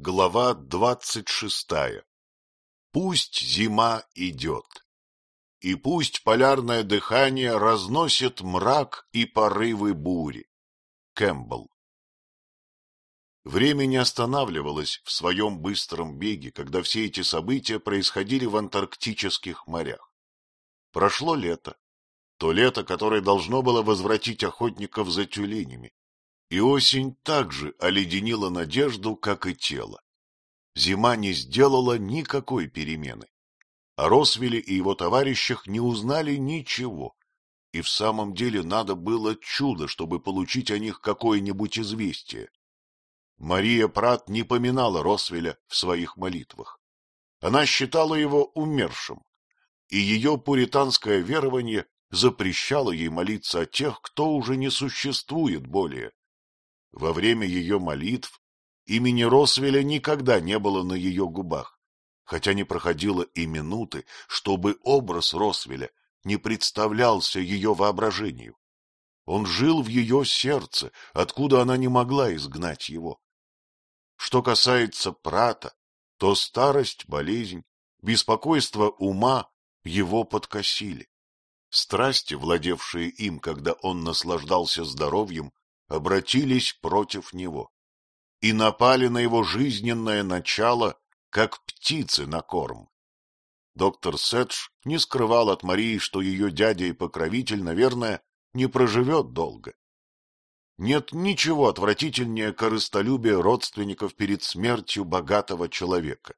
Глава двадцать шестая. Пусть зима идет, и пусть полярное дыхание разносит мрак и порывы бури. Кэмпбелл. Время не останавливалось в своем быстром беге, когда все эти события происходили в антарктических морях. Прошло лето, то лето, которое должно было возвратить охотников за тюленями, и осень также оледенила надежду, как и тело. Зима не сделала никакой перемены. О Росвеле и его товарищах не узнали ничего, и в самом деле надо было чудо, чтобы получить о них какое-нибудь известие. Мария Прат не поминала Росвеля в своих молитвах. Она считала его умершим, и ее пуританское верование запрещало ей молиться о тех, кто уже не существует более. Во время ее молитв имени Росвеля никогда не было на ее губах, хотя не проходило и минуты, чтобы образ Росвеля не представлялся ее воображению. Он жил в ее сердце, откуда она не могла изгнать его. Что касается Прата, то старость, болезнь, беспокойство ума его подкосили. Страсти, владевшие им, когда он наслаждался здоровьем, обратились против него и напали на его жизненное начало, как птицы на корм. Доктор Седж не скрывал от Марии, что ее дядя и покровитель, наверное, не проживет долго. Нет ничего отвратительнее корыстолюбия родственников перед смертью богатого человека.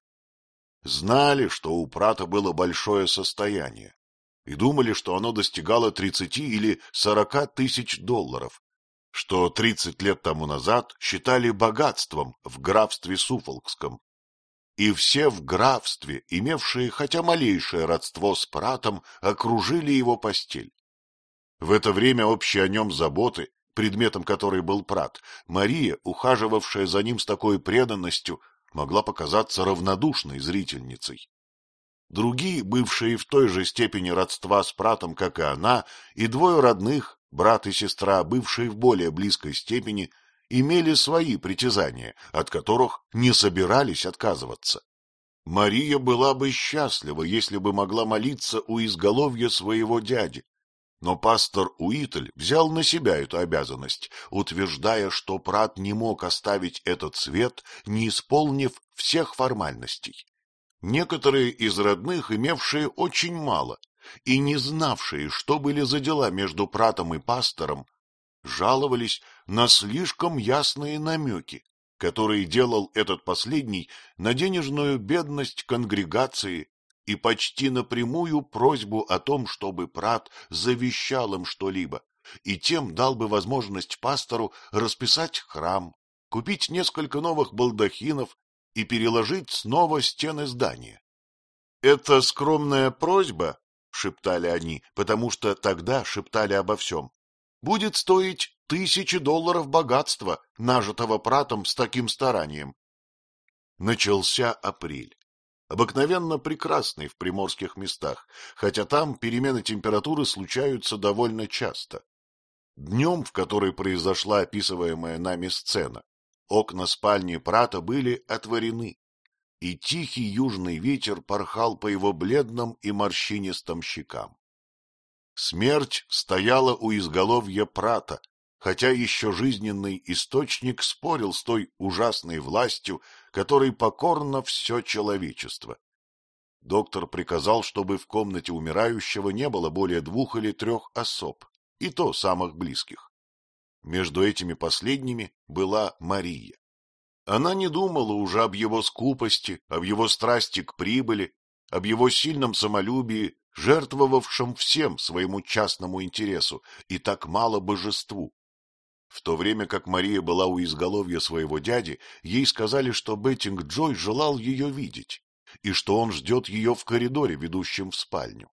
Знали, что у Прата было большое состояние, и думали, что оно достигало тридцати или сорока тысяч долларов, что тридцать лет тому назад считали богатством в графстве Суфолкском. И все в графстве, имевшие хотя малейшее родство с пратом, окружили его постель. В это время общие о нем заботы, предметом которой был прат, Мария, ухаживавшая за ним с такой преданностью, могла показаться равнодушной зрительницей. Другие, бывшие в той же степени родства с пратом, как и она, и двое родных, Брат и сестра, бывшие в более близкой степени, имели свои притязания, от которых не собирались отказываться. Мария была бы счастлива, если бы могла молиться у изголовья своего дяди. Но пастор Уитль взял на себя эту обязанность, утверждая, что Прат не мог оставить этот свет, не исполнив всех формальностей. Некоторые из родных, имевшие очень мало, и не знавшие, что были за дела между пратом и пастором, жаловались на слишком ясные намеки, которые делал этот последний на денежную бедность конгрегации и почти напрямую просьбу о том, чтобы прат завещал им что-либо, и тем дал бы возможность пастору расписать храм, купить несколько новых балдахинов и переложить снова стены здания. Эта скромная просьба — шептали они, потому что тогда шептали обо всем, — будет стоить тысячи долларов богатства, нажитого пратом с таким старанием. Начался апрель. Обыкновенно прекрасный в приморских местах, хотя там перемены температуры случаются довольно часто. Днем, в который произошла описываемая нами сцена, окна спальни Прата были отворены, и тихий южный ветер порхал по его бледным и морщинистым щекам. Смерть стояла у изголовья прата, хотя еще жизненный источник спорил с той ужасной властью, которой покорно все человечество. Доктор приказал, чтобы в комнате умирающего не было более двух или трех особ, и то самых близких. Между этими последними была Мария. Она не думала уже об его скупости, об его страсти к прибыли, об его сильном самолюбии, жертвовавшем всем своему частному интересу и так мало божеству. В то время как Мария была у изголовья своего дяди, ей сказали, что Беттинг Джой желал ее видеть, и что он ждет ее в коридоре, ведущем в спальню.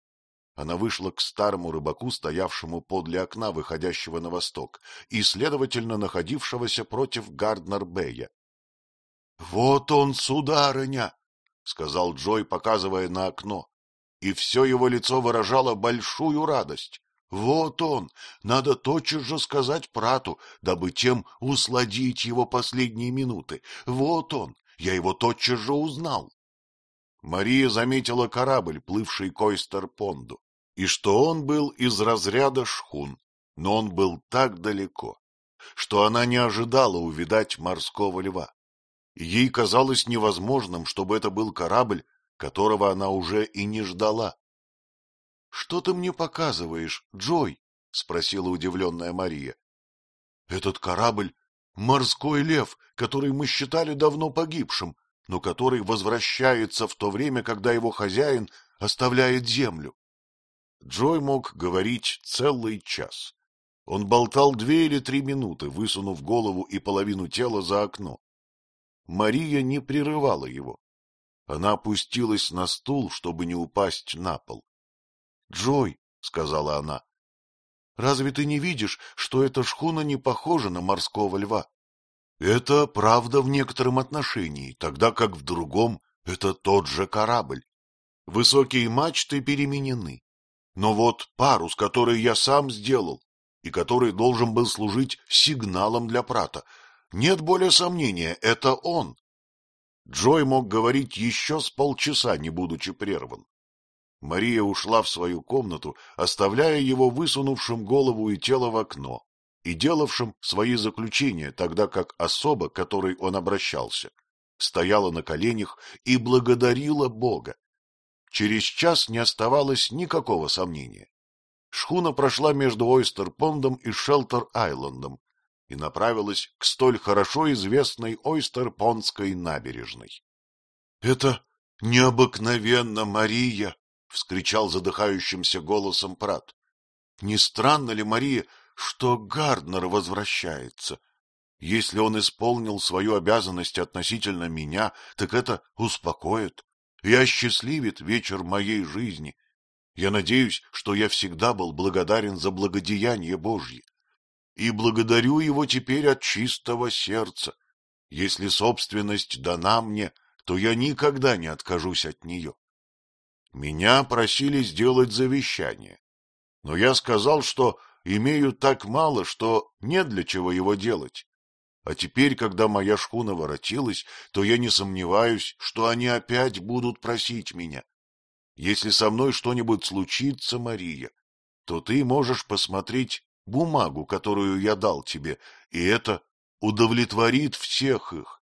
Она вышла к старому рыбаку, стоявшему подле окна, выходящего на восток, и, следовательно, находившегося против Гарднер-Бэя. — Вот он, сударыня! — сказал Джой, показывая на окно, и все его лицо выражало большую радость. — Вот он! Надо тотчас же сказать прату, дабы тем усладить его последние минуты. Вот он! Я его тотчас же узнал. Мария заметила корабль, плывший к Ойстер-Понду, и что он был из разряда шхун, но он был так далеко, что она не ожидала увидать морского льва. Ей казалось невозможным, чтобы это был корабль, которого она уже и не ждала. — Что ты мне показываешь, Джой? — спросила удивленная Мария. — Этот корабль — морской лев, который мы считали давно погибшим, но который возвращается в то время, когда его хозяин оставляет землю. Джой мог говорить целый час. Он болтал две или три минуты, высунув голову и половину тела за окно. Мария не прерывала его. Она опустилась на стул, чтобы не упасть на пол. — Джой, — сказала она, — разве ты не видишь, что эта шхуна не похожа на морского льва? Это правда в некотором отношении, тогда как в другом это тот же корабль. Высокие мачты переменены. Но вот парус, который я сам сделал, и который должен был служить сигналом для прата, нет более сомнения, это он. Джой мог говорить еще с полчаса, не будучи прерван. Мария ушла в свою комнату, оставляя его высунувшим голову и тело в окно и делавшим свои заключения, тогда как особа, к которой он обращался, стояла на коленях и благодарила Бога. Через час не оставалось никакого сомнения. Шхуна прошла между Ойстер-Пондом и Шелтер-Айлендом, и направилась к столь хорошо известной Ойстер-Пондской набережной. — Это необыкновенно, Мария! — вскричал задыхающимся голосом Прат. — Не странно ли, Мария, что Гарднер возвращается? Если он исполнил свою обязанность относительно меня, так это успокоит и осчастливит вечер моей жизни. Я надеюсь, что я всегда был благодарен за благодеяние Божье и благодарю его теперь от чистого сердца. Если собственность дана мне, то я никогда не откажусь от нее. Меня просили сделать завещание, но я сказал, что имею так мало, что нет для чего его делать. А теперь, когда моя шхуна воротилась, то я не сомневаюсь, что они опять будут просить меня. Если со мной что-нибудь случится, Мария, то ты можешь посмотреть бумагу, которую я дал тебе, и это удовлетворит всех их.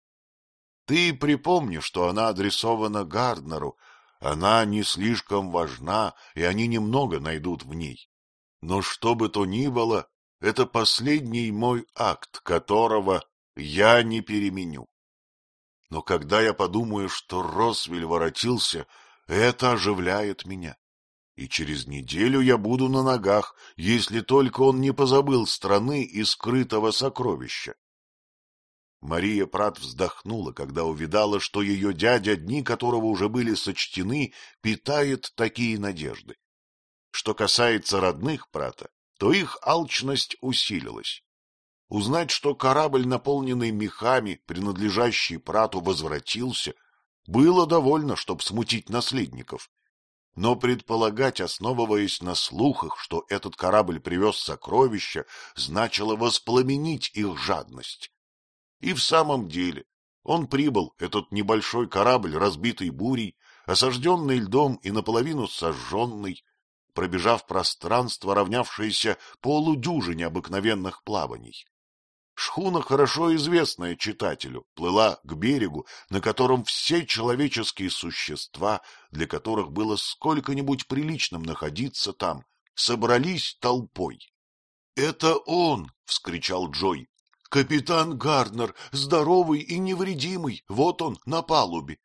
Ты припомни, что она адресована Гарднеру, она не слишком важна, и они немного найдут в ней. Но что бы то ни было, это последний мой акт, которого я не переменю. Но когда я подумаю, что Росвель воротился, это оживляет меня и через неделю я буду на ногах, если только он не позабыл страны и скрытого сокровища. Мария Прат вздохнула, когда увидала, что ее дядя, дни которого уже были сочтены, питает такие надежды. Что касается родных Прата, то их алчность усилилась. Узнать, что корабль, наполненный мехами, принадлежащий Прату, возвратился, было довольно, чтобы смутить наследников, но предполагать, основываясь на слухах, что этот корабль привез сокровища, значило воспламенить их жадность. И в самом деле он прибыл, этот небольшой корабль, разбитый бурей, осажденный льдом и наполовину сожженный, пробежав пространство, равнявшееся полудюжине обыкновенных плаваний. Шхуна, хорошо известная читателю, плыла к берегу, на котором все человеческие существа, для которых было сколько-нибудь приличным находиться там, собрались толпой. — Это он! — вскричал Джой. — Капитан Гарднер, здоровый и невредимый, вот он, на палубе.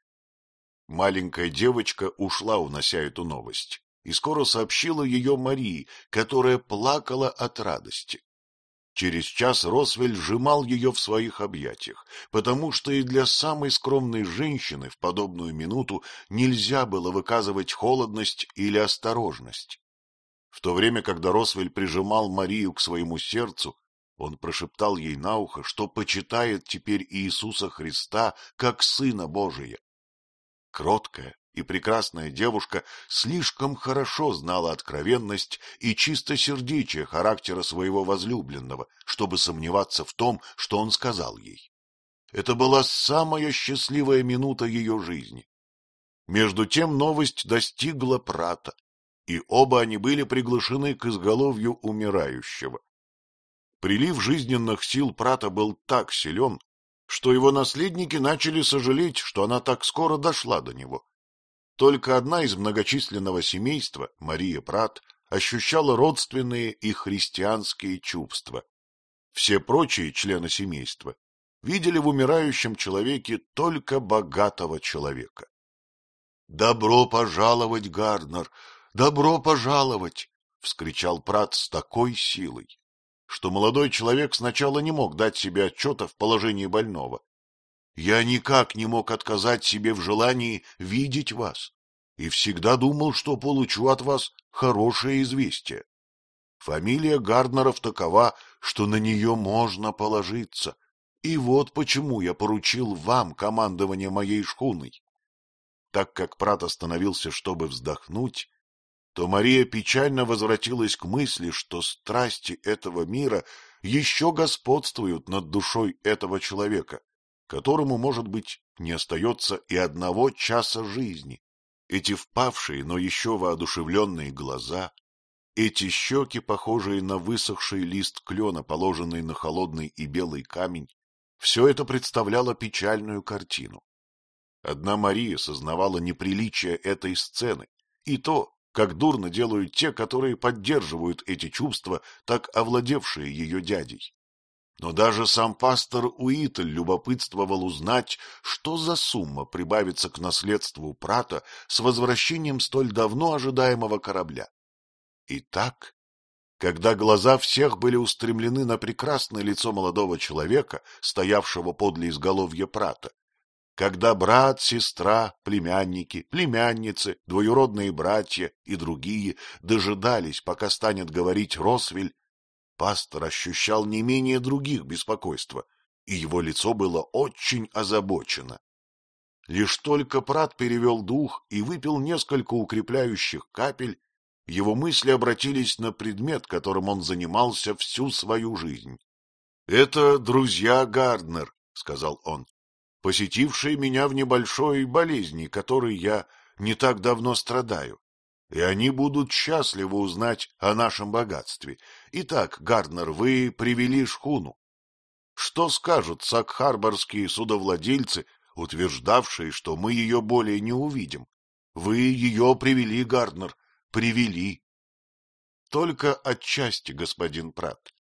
Маленькая девочка ушла, унося эту новость, и скоро сообщила ее Марии, которая плакала от радости. Через час Росвель сжимал ее в своих объятиях, потому что и для самой скромной женщины в подобную минуту нельзя было выказывать холодность или осторожность. В то время, когда Росвель прижимал Марию к своему сердцу, он прошептал ей на ухо, что почитает теперь Иисуса Христа как Сына Божия. Кроткая, и прекрасная девушка слишком хорошо знала откровенность и чистосердечие характера своего возлюбленного, чтобы сомневаться в том, что он сказал ей. это была самая счастливая минута ее жизни. Между тем новость достигла Прата, и оба они были приглашены к изголовью умирающего. Прилив жизненных сил Прата был так силен, что его наследники начали сожалеть, что она так скоро дошла до него. Только одна из многочисленного семейства, Мария Прат, ощущала родственные и христианские чувства. Все прочие члены семейства видели в умирающем человеке только богатого человека. — Добро пожаловать, Гарднер! Добро пожаловать! — вскричал Прат с такой силой, что молодой человек сначала не мог дать себе отчета в положении больного. Я никак не мог отказать себе в желании видеть вас и всегда думал, что получу от вас хорошее известие. Фамилия Гарднеров такова, что на нее можно положиться, и вот почему я поручил вам командование моей шхуной. Так как Прат остановился, чтобы вздохнуть, то Мария печально возвратилась к мысли, что страсти этого мира еще господствуют над душой этого человека, которому, может быть, не остается и одного часа жизни. Эти впавшие, но еще воодушевленные глаза, эти щеки, похожие на высохший лист клена, положенный на холодный и белый камень, все это представляло печальную картину. Одна Мария сознавала неприличие этой сцены, и то, как дурно делают те, которые поддерживают эти чувства, так овладевшие ее дядей. Но даже сам пастор Уитль любопытствовал узнать, что за сумма прибавится к наследству Прата с возвращением столь давно ожидаемого корабля. Итак, когда глаза всех были устремлены на прекрасное лицо молодого человека, стоявшего подле изголовья Прата, когда брат, сестра, племянники, племянницы, двоюродные братья и другие дожидались, пока станет говорить Росвель, пастор ощущал не менее других беспокойства, и его лицо было очень озабочено. Лишь только Прат перевел дух и выпил несколько укрепляющих капель, его мысли обратились на предмет, которым он занимался всю свою жизнь. — Это друзья Гарднер, — сказал он посетившие меня в небольшой болезни, которой я не так давно страдаю. И они будут счастливы узнать о нашем богатстве. Итак, Гарднер, вы привели шхуну. Что скажут сакхарборские судовладельцы, утверждавшие, что мы ее более не увидим? Вы ее привели, Гарднер, привели. Только отчасти, господин Прат.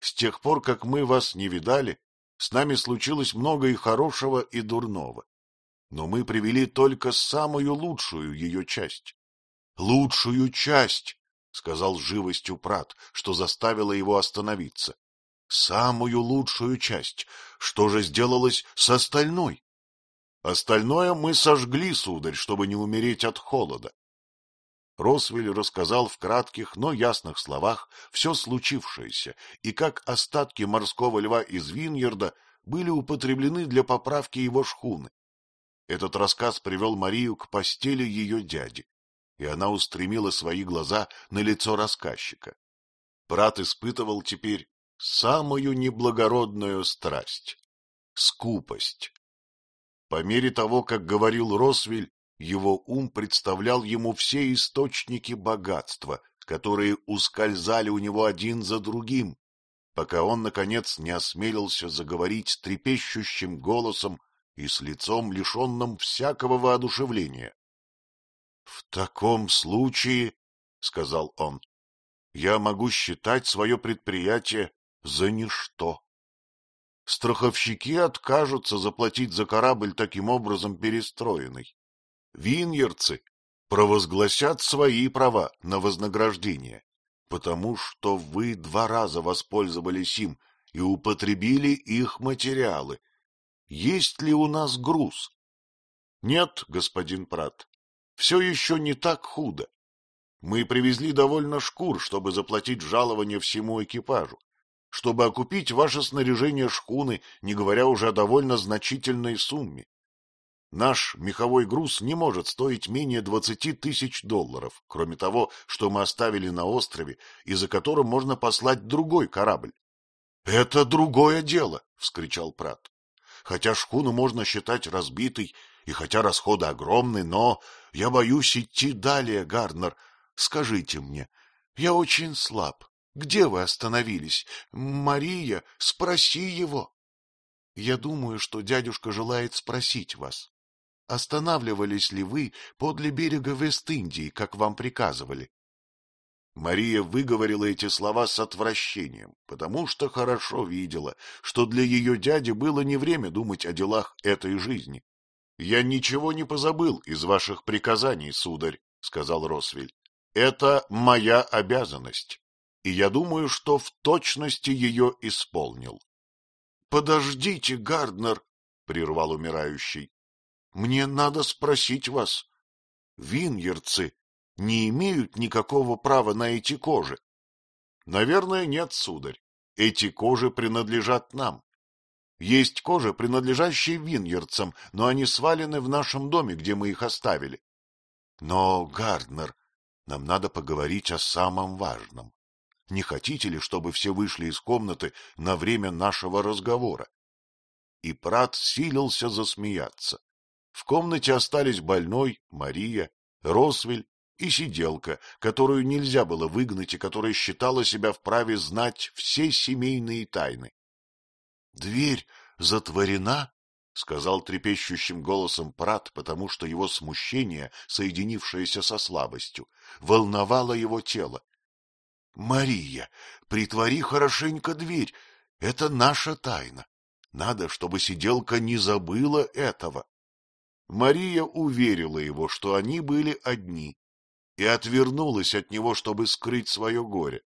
С тех пор, как мы вас не видали, с нами случилось много и хорошего, и дурного. Но мы привели только самую лучшую ее часть. — Лучшую часть, — сказал живостью Прат, что заставило его остановиться. — Самую лучшую часть. Что же сделалось с остальной? — Остальное мы сожгли, сударь, чтобы не умереть от холода. Росвель рассказал в кратких, но ясных словах все случившееся и как остатки морского льва из Виньерда были употреблены для поправки его шхуны. Этот рассказ привел Марию к постели ее дяди, и она устремила свои глаза на лицо рассказчика. Брат испытывал теперь самую неблагородную страсть — скупость. По мере того, как говорил Росвель, его ум представлял ему все источники богатства, которые ускользали у него один за другим, пока он, наконец, не осмелился заговорить трепещущим голосом и с лицом, лишенным всякого воодушевления. — В таком случае, — сказал он, — я могу считать свое предприятие за ничто. Страховщики откажутся заплатить за корабль таким образом перестроенный виньерцы провозгласят свои права на вознаграждение, потому что вы два раза воспользовались им и употребили их материалы. Есть ли у нас груз? Нет, господин Прат, все еще не так худо. Мы привезли довольно шкур, чтобы заплатить жалование всему экипажу, чтобы окупить ваше снаряжение шхуны, не говоря уже о довольно значительной сумме. Наш меховой груз не может стоить менее двадцати тысяч долларов, кроме того, что мы оставили на острове и за которым можно послать другой корабль. — Это другое дело! — вскричал Прат. — хотя шхуну можно считать разбитой, и хотя расходы огромны, но я боюсь идти далее, Гарднер. Скажите мне, я очень слаб. Где вы остановились? Мария, спроси его. Я думаю, что дядюшка желает спросить вас. Останавливались ли вы подле берега Вест-Индии, как вам приказывали? Мария выговорила эти слова с отвращением, потому что хорошо видела, что для ее дяди было не время думать о делах этой жизни. — Я ничего не позабыл из ваших приказаний, сударь, — сказал Росвель. — Это моя обязанность, и я думаю, что в точности ее исполнил. — Подождите, Гарднер, — прервал умирающий. — Мне надо спросить вас. Виньерцы не имеют никакого права на эти кожи? — Наверное, нет, сударь. Эти кожи принадлежат нам. Есть кожи, принадлежащие виньерцам, но они свалены в нашем доме, где мы их оставили. Но, Гарднер, нам надо поговорить о самом важном. Не хотите ли, чтобы все вышли из комнаты на время нашего разговора? И Прат силился засмеяться. В комнате остались больной, Мария, Росвель и сиделка, которую нельзя было выгнать и которая считала себя вправе знать все семейные тайны. — Дверь затворена? — сказал трепещущим голосом Прат, потому что его смущение, соединившееся со слабостью, волновало его тело. — Мария, притвори хорошенько дверь, это наша тайна. Надо, чтобы сиделка не забыла этого. Мария уверила его, что они были одни, и отвернулась от него, чтобы скрыть свое горе.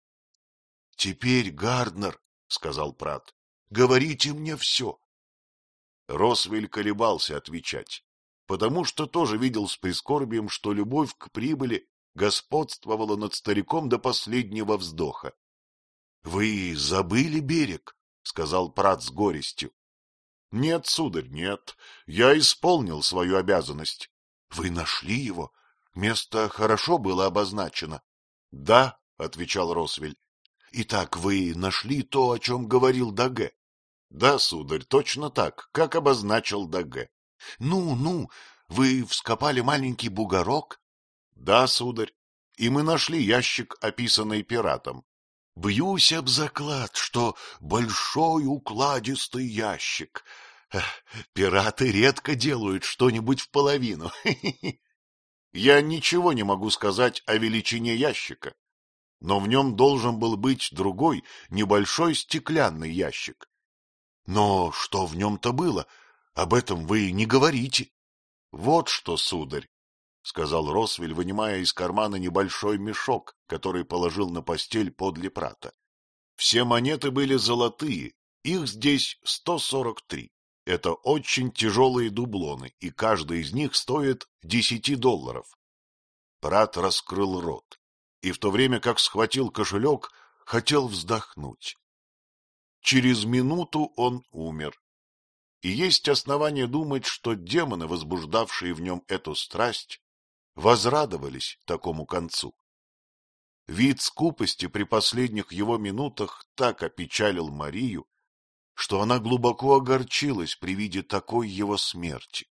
— Теперь, Гарднер, — сказал Прат, — говорите мне все. Росвель колебался отвечать, потому что тоже видел с прискорбием, что любовь к прибыли господствовала над стариком до последнего вздоха. — Вы забыли берег? — сказал Прат с горестью. — Нет, сударь, нет. Я исполнил свою обязанность. — Вы нашли его? Место хорошо было обозначено. — Да, — отвечал Росвель. — Итак, вы нашли то, о чем говорил Даге? — Да, сударь, точно так, как обозначил Даге. — Ну, ну, вы вскопали маленький бугорок? — Да, сударь, и мы нашли ящик, описанный пиратом. Бьюсь об заклад, что большой укладистый ящик. Пираты редко делают что-нибудь в половину. Я ничего не могу сказать о величине ящика, но в нем должен был быть другой, небольшой стеклянный ящик. Но что в нем-то было, об этом вы не говорите. Вот что, сударь, — сказал Росвель, вынимая из кармана небольшой мешок, который положил на постель подле прата. Все монеты были золотые, их здесь сто сорок три. Это очень тяжелые дублоны, и каждый из них стоит десяти долларов. Прат раскрыл рот, и в то время как схватил кошелек, хотел вздохнуть. Через минуту он умер. И есть основания думать, что демоны, возбуждавшие в нем эту страсть, возрадовались такому концу. Вид скупости при последних его минутах так опечалил Марию, что она глубоко огорчилась при виде такой его смерти.